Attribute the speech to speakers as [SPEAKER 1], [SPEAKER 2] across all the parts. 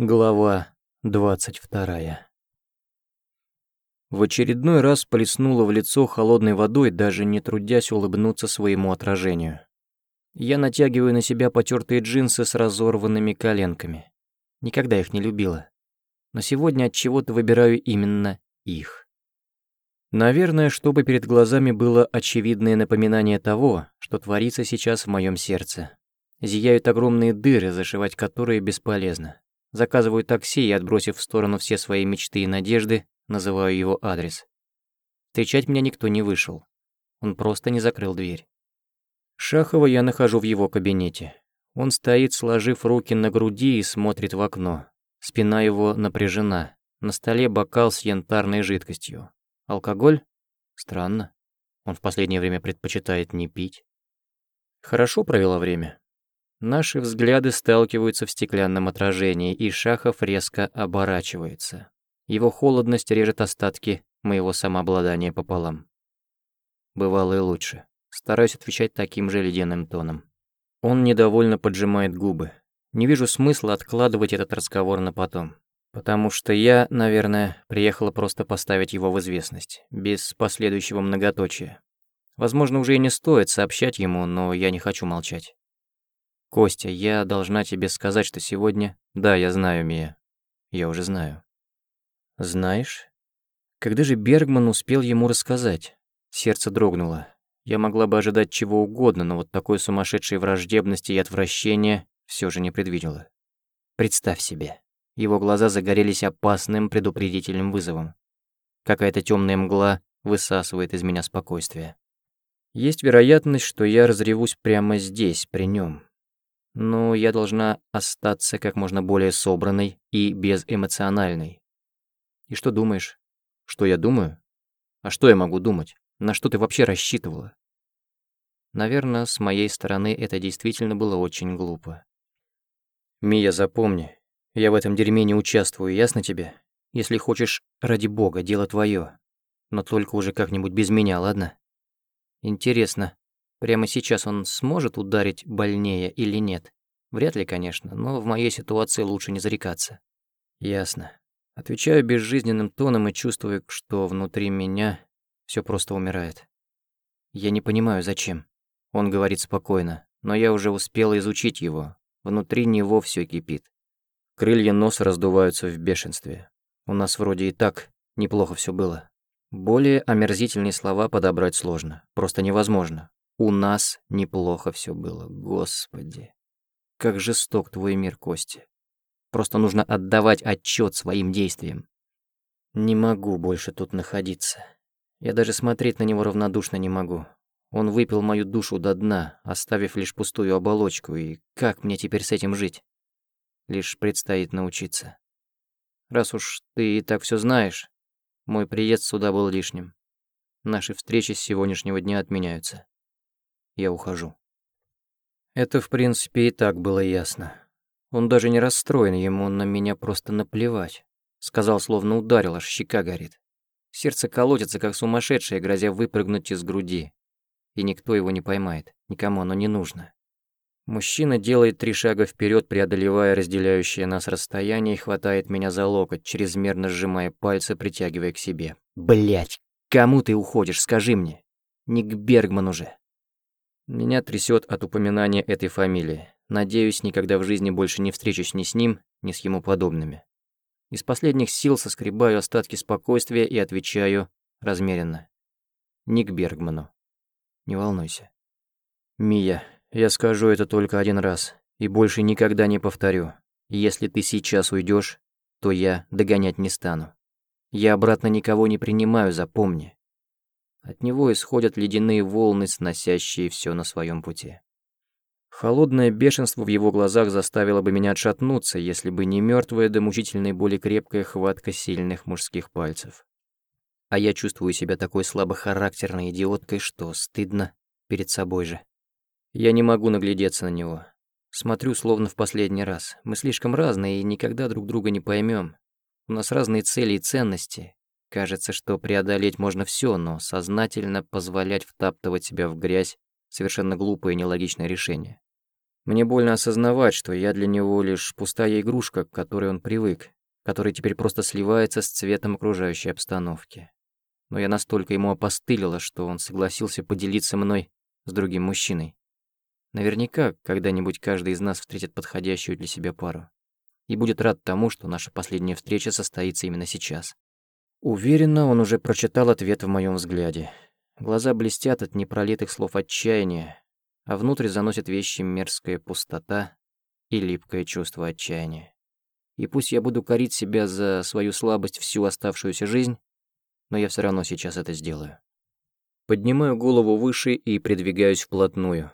[SPEAKER 1] Глава двадцать вторая. В очередной раз плеснула в лицо холодной водой, даже не трудясь улыбнуться своему отражению. Я натягиваю на себя потертые джинсы с разорванными коленками. Никогда их не любила. Но сегодня от чего-то выбираю именно их. Наверное, чтобы перед глазами было очевидное напоминание того, что творится сейчас в моем сердце. Зияют огромные дыры, зашивать которые бесполезно. Заказываю такси и, отбросив в сторону все свои мечты и надежды, называю его адрес. Встречать меня никто не вышел. Он просто не закрыл дверь. Шахова я нахожу в его кабинете. Он стоит, сложив руки на груди и смотрит в окно. Спина его напряжена. На столе бокал с янтарной жидкостью. Алкоголь? Странно. Он в последнее время предпочитает не пить. Хорошо провела время. Наши взгляды сталкиваются в стеклянном отражении, и Шахов резко оборачивается. Его холодность режет остатки моего самообладания пополам. Бывало и лучше. Стараюсь отвечать таким же ледяным тоном. Он недовольно поджимает губы. Не вижу смысла откладывать этот разговор на потом. Потому что я, наверное, приехала просто поставить его в известность, без последующего многоточия. Возможно, уже и не стоит сообщать ему, но я не хочу молчать. «Костя, я должна тебе сказать, что сегодня...» «Да, я знаю, Мия. Я уже знаю». «Знаешь?» Когда же Бергман успел ему рассказать? Сердце дрогнуло. Я могла бы ожидать чего угодно, но вот такой сумасшедшей враждебности и отвращения все же не предвидела. Представь себе. Его глаза загорелись опасным предупредительным вызовом. Какая-то темная мгла высасывает из меня спокойствие. Есть вероятность, что я разревусь прямо здесь, при нем, но я должна остаться как можно более собранной и безэмоциональной. И что думаешь? Что я думаю? А что я могу думать? На что ты вообще рассчитывала? Наверное, с моей стороны это действительно было очень глупо. Мия, запомни, я в этом дерьме не участвую, ясно тебе? Если хочешь, ради бога, дело твое. Но только уже как-нибудь без меня, ладно? Интересно, Прямо сейчас он сможет ударить больнее или нет? Вряд ли, конечно, но в моей ситуации лучше не зарекаться. Ясно. Отвечаю безжизненным тоном и чувствую, что внутри меня все просто умирает. Я не понимаю, зачем. Он говорит спокойно, но я уже успела изучить его. Внутри него все кипит. Крылья носа раздуваются в бешенстве. У нас вроде и так неплохо все было. Более омерзительные слова подобрать сложно, просто невозможно. У нас неплохо все было, господи. Как жесток твой мир, Кости. Просто нужно отдавать отчет своим действиям. Не могу больше тут находиться. Я даже смотреть на него равнодушно не могу. Он выпил мою душу до дна, оставив лишь пустую оболочку, и как мне теперь с этим жить? Лишь предстоит научиться. Раз уж ты и так все знаешь, мой приезд сюда был лишним. Наши встречи с сегодняшнего дня отменяются я ухожу. Это, в принципе, и так было ясно. Он даже не расстроен, ему на меня просто наплевать. Сказал, словно ударил, аж щека горит. Сердце колотится, как сумасшедшее, грозя выпрыгнуть из груди. И никто его не поймает, никому оно не нужно. Мужчина делает три шага вперед, преодолевая разделяющее нас расстояние, и хватает меня за локоть, чрезмерно сжимая пальцы, притягивая к себе. Блять, кому ты уходишь, скажи мне? Не к Бергману же. Меня трясет от упоминания этой фамилии. Надеюсь, никогда в жизни больше не встречусь ни с ним, ни с ему подобными. Из последних сил соскребаю остатки спокойствия и отвечаю размеренно. Ник Бергману. Не волнуйся. Мия, я скажу это только один раз и больше никогда не повторю. Если ты сейчас уйдешь, то я догонять не стану. Я обратно никого не принимаю, запомни. От него исходят ледяные волны, сносящие все на своем пути. Холодное бешенство в его глазах заставило бы меня отшатнуться, если бы не мертвая до мучительной боли крепкая хватка сильных мужских пальцев. А я чувствую себя такой слабохарактерной идиоткой, что стыдно перед собой же. Я не могу наглядеться на него. Смотрю словно в последний раз. Мы слишком разные и никогда друг друга не поймем. У нас разные цели и ценности, Кажется, что преодолеть можно все, но сознательно позволять втаптывать себя в грязь — совершенно глупое и нелогичное решение. Мне больно осознавать, что я для него лишь пустая игрушка, к которой он привык, который теперь просто сливается с цветом окружающей обстановки. Но я настолько ему опостылила, что он согласился поделиться мной с другим мужчиной. Наверняка когда-нибудь каждый из нас встретит подходящую для себя пару. И будет рад тому, что наша последняя встреча состоится именно сейчас. Уверенно, он уже прочитал ответ в моем взгляде. Глаза блестят от непролитых слов отчаяния, а внутрь заносит вещи мерзкая пустота и липкое чувство отчаяния. И пусть я буду корить себя за свою слабость всю оставшуюся жизнь, но я все равно сейчас это сделаю. Поднимаю голову выше и придвигаюсь вплотную.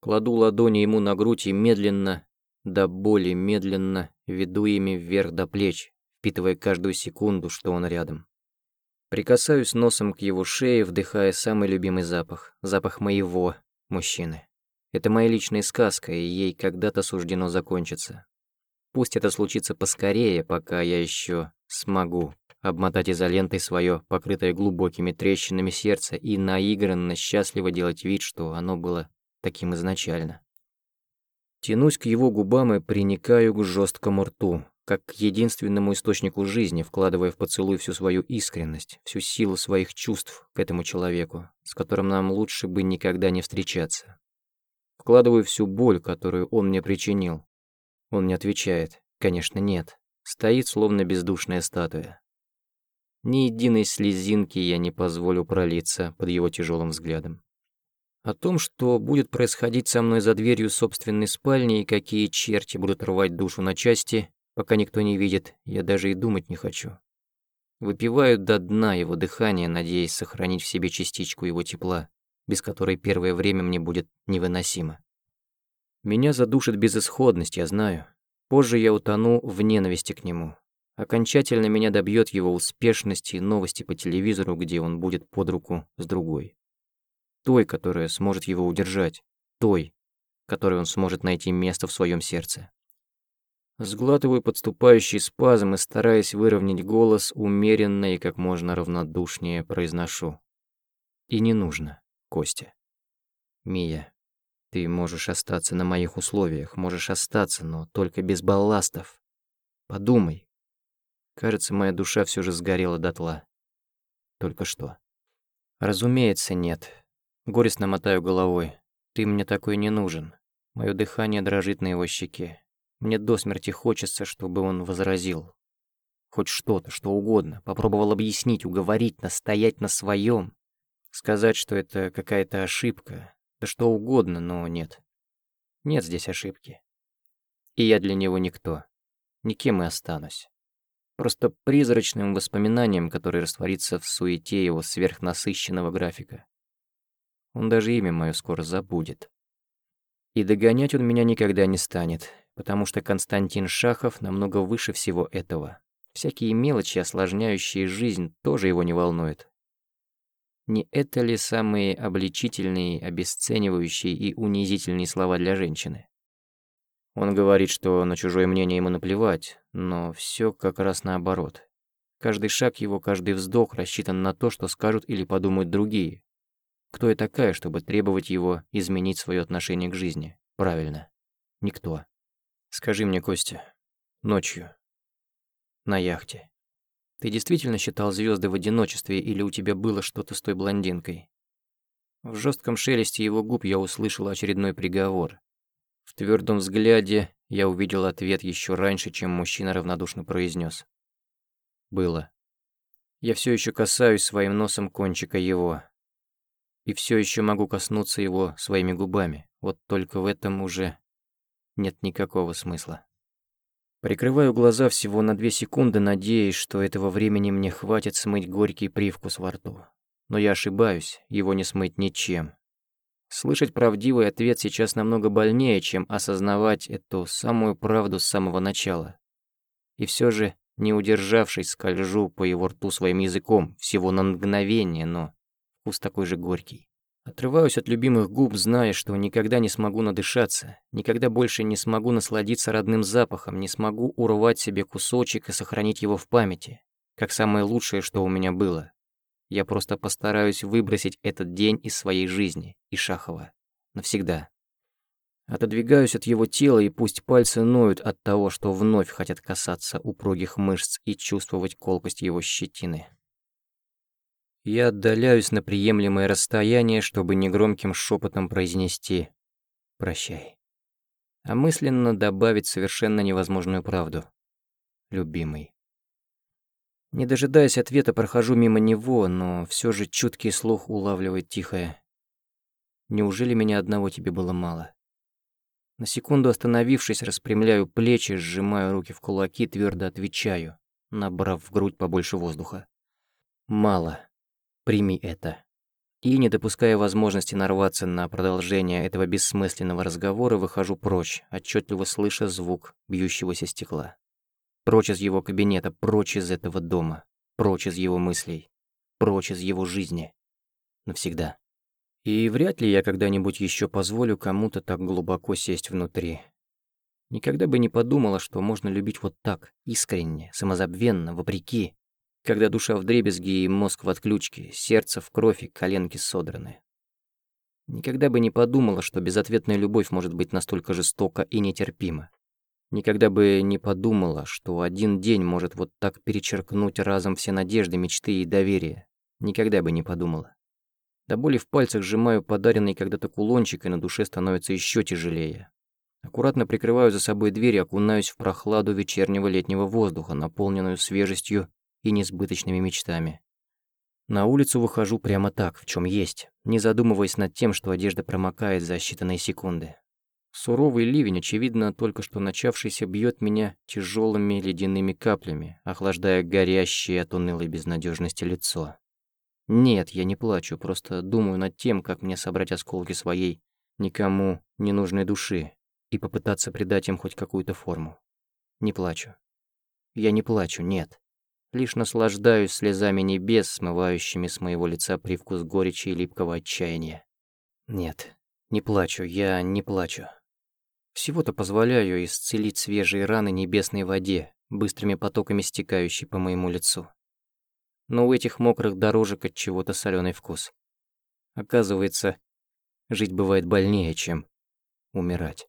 [SPEAKER 1] Кладу ладони ему на грудь и медленно, до боли медленно, веду ими вверх до плеч, впитывая каждую секунду, что он рядом. Прикасаюсь носом к его шее, вдыхая самый любимый запах, запах моего мужчины. Это моя личная сказка, и ей когда-то суждено закончиться. Пусть это случится поскорее, пока я еще смогу обмотать изолентой свое, покрытое глубокими трещинами сердце, и наигранно счастливо делать вид, что оно было таким изначально. Тянусь к его губам и приникаю к жесткому рту, как к единственному источнику жизни, вкладывая в поцелуй всю свою искренность, всю силу своих чувств к этому человеку, с которым нам лучше бы никогда не встречаться. Вкладываю всю боль, которую он мне причинил. Он не отвечает. Конечно, нет. Стоит, словно бездушная статуя. Ни единой слезинки я не позволю пролиться под его тяжелым взглядом. О том, что будет происходить со мной за дверью собственной спальни и какие черти будут рвать душу на части, пока никто не видит, я даже и думать не хочу. Выпиваю до дна его дыхания, надеясь сохранить в себе частичку его тепла без которой первое время мне будет невыносимо. Меня задушит безысходность, я знаю. Позже я утону в ненависти к нему. Окончательно меня добьет его успешность и новости по телевизору, где он будет под руку с другой. Той, которая сможет его удержать. Той, которой он сможет найти место в своем сердце. Сглатываю подступающий спазм и, стараясь выровнять голос, умеренно и как можно равнодушнее произношу. И не нужно. Костя. Мия, ты можешь остаться на моих условиях, можешь остаться, но только без балластов. Подумай. Кажется, моя душа все же сгорела дотла. Только что. Разумеется, нет. Горестно мотаю головой. Ты мне такой не нужен. Мое дыхание дрожит на его щеке. Мне до смерти хочется, чтобы он возразил. Хоть что-то, что угодно. Попробовал объяснить, уговорить, настоять на своем. Сказать, что это какая-то ошибка, да что угодно, но нет. Нет здесь ошибки. И я для него никто. Никем и останусь. Просто призрачным воспоминанием, которое растворится в суете его сверхнасыщенного графика. Он даже имя мое скоро забудет. И догонять он меня никогда не станет, потому что Константин Шахов намного выше всего этого. Всякие мелочи, осложняющие жизнь, тоже его не волнуют. Не это ли самые обличительные, обесценивающие и унизительные слова для женщины? Он говорит, что на чужое мнение ему наплевать, но все как раз наоборот. Каждый шаг его, каждый вздох рассчитан на то, что скажут или подумают другие. Кто я такая, чтобы требовать его изменить свое отношение к жизни? Правильно. Никто. Скажи мне, Костя, ночью, на яхте, ты действительно считал звезды в одиночестве или у тебя было что-то с той блондинкой? В жестком шелесте его губ я услышал очередной приговор. В твердом взгляде я увидел ответ еще раньше, чем мужчина равнодушно произнес. Было. Я все еще касаюсь своим носом кончика его. И все еще могу коснуться его своими губами. Вот только в этом уже нет никакого смысла. Прикрываю глаза всего на две секунды, надеясь, что этого времени мне хватит смыть горький привкус во рту. Но я ошибаюсь, его не смыть ничем. Слышать правдивый ответ сейчас намного больнее, чем осознавать эту самую правду с самого начала. И все же, не удержавшись, скольжу по его рту своим языком, всего на мгновение, но вкус такой же горький. Отрываюсь от любимых губ, зная, что никогда не смогу надышаться, никогда больше не смогу насладиться родным запахом, не смогу урвать себе кусочек и сохранить его в памяти, как самое лучшее, что у меня было. Я просто постараюсь выбросить этот день из своей жизни, и Шахова. Навсегда. Отодвигаюсь от его тела, и пусть пальцы ноют от того, что вновь хотят касаться упругих мышц и чувствовать колкость его щетины. Я отдаляюсь на приемлемое расстояние, чтобы негромким шепотом произнести «прощай», а мысленно добавить совершенно невозможную правду. Любимый. Не дожидаясь ответа, прохожу мимо него, но все же чуткий слух улавливает тихое. «Неужели меня одного тебе было мало?» На секунду остановившись, распрямляю плечи, сжимаю руки в кулаки, твердо отвечаю, набрав в грудь побольше воздуха. «Мало. Прими это. И, не допуская возможности нарваться на продолжение этого бессмысленного разговора, выхожу прочь, отчетливо слыша звук бьющегося стекла. Прочь из его кабинета, прочь из этого дома, прочь из его мыслей, прочь из его жизни. Навсегда. И вряд ли я когда-нибудь еще позволю кому-то так глубоко сесть внутри. Никогда бы не подумала, что можно любить вот так, искренне, самозабвенно, вопреки, когда душа в дребезги и мозг в отключке, сердце в кровь и коленки содраны. Никогда бы не подумала, что безответная любовь может быть настолько жестока и нетерпима. Никогда бы не подумала, что один день может вот так перечеркнуть разом все надежды, мечты и доверие. Никогда бы не подумала. До боли в пальцах сжимаю подаренный когда-то кулончик, и на душе становится еще тяжелее. Аккуратно прикрываю за собой дверь и окунаюсь в прохладу вечернего летнего воздуха, наполненную свежестью и несбыточными мечтами. На улицу выхожу прямо так, в чем есть, не задумываясь над тем, что одежда промокает за считанные секунды. Суровый ливень, очевидно, только что начавшийся, бьет меня тяжелыми ледяными каплями, охлаждая горящее от унылой безнадежности лицо. Нет, я не плачу, просто думаю над тем, как мне собрать осколки своей никому не нужной души и попытаться придать им хоть какую-то форму. Не плачу. Я не плачу, нет. Лишь наслаждаюсь слезами небес, смывающими с моего лица привкус горечи и липкого отчаяния. Нет, не плачу, я не плачу. Всего-то позволяю исцелить свежие раны небесной воде, быстрыми потоками стекающей по моему лицу. Но у этих мокрых дорожек от чего-то соленый вкус. Оказывается, жить бывает больнее, чем умирать.